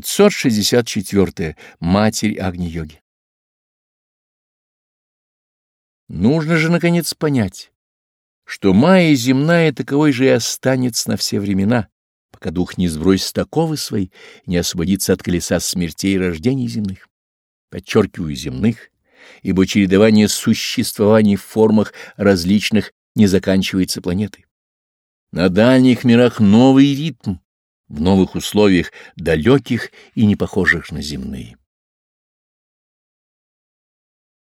564. Матерь Агни-йоги. Нужно же, наконец, понять, что майя земная таковой же и останется на все времена, пока дух не сбросит таковы свои, не освободится от колеса смертей и рождений земных. Подчеркиваю земных, ибо чередование существований в формах различных не заканчивается планетой. На дальних мирах новый ритм, в новых условиях, далеких и не похожих на земные.